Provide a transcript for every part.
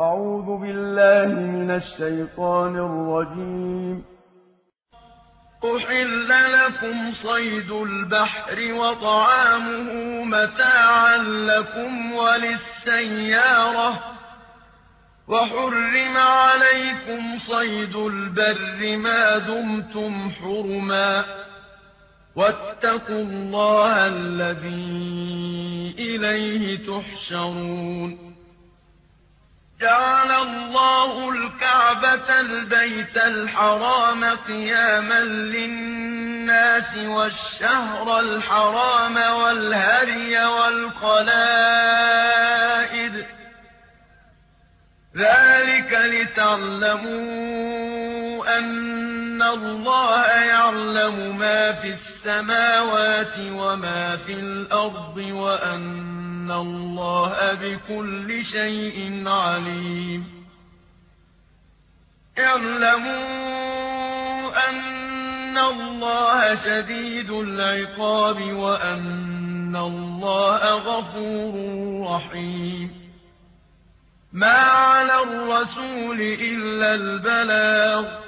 أعوذ بالله من الشيطان الرجيم. أحل لكم صيد البحر وطعامه متاعا لكم وللسيارة. وحرم عليكم صيد البر ما دمتم حرما. واتقوا الله الذي إليه تحشرون. جعل الله الكعبة البيت الحرام قياما للناس والشهر الحرام والهري والقلائد. ذلك لتعلموا أن الله يعلم ما في السماوات وما في الأرض وأن الله بكل شيء عليم اعلموا أن الله شديد العقاب وأن الله غفور رحيم ما على الرسول إلا البلاغ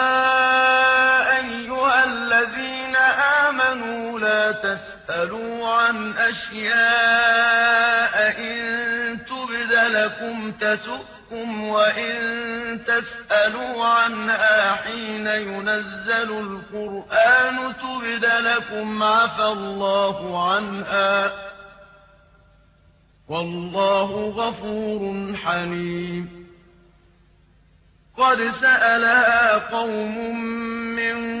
تسألوا عن أشياء إن تبد لكم تسؤكم وإن تسألوا عنها حين ينزل القرآن تبد لكم عفى الله عنها والله غفور حليم قد سألها قوم من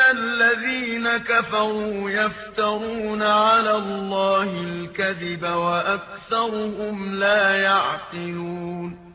الذين كفروا يفترون على الله الكذب وأكثرهم لا يعقلون